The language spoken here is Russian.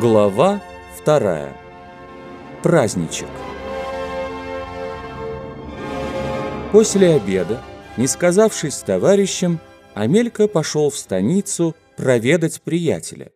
Глава вторая. Праздничек. После обеда, не сказавшись с товарищем, Амелька пошел в станицу проведать приятеля.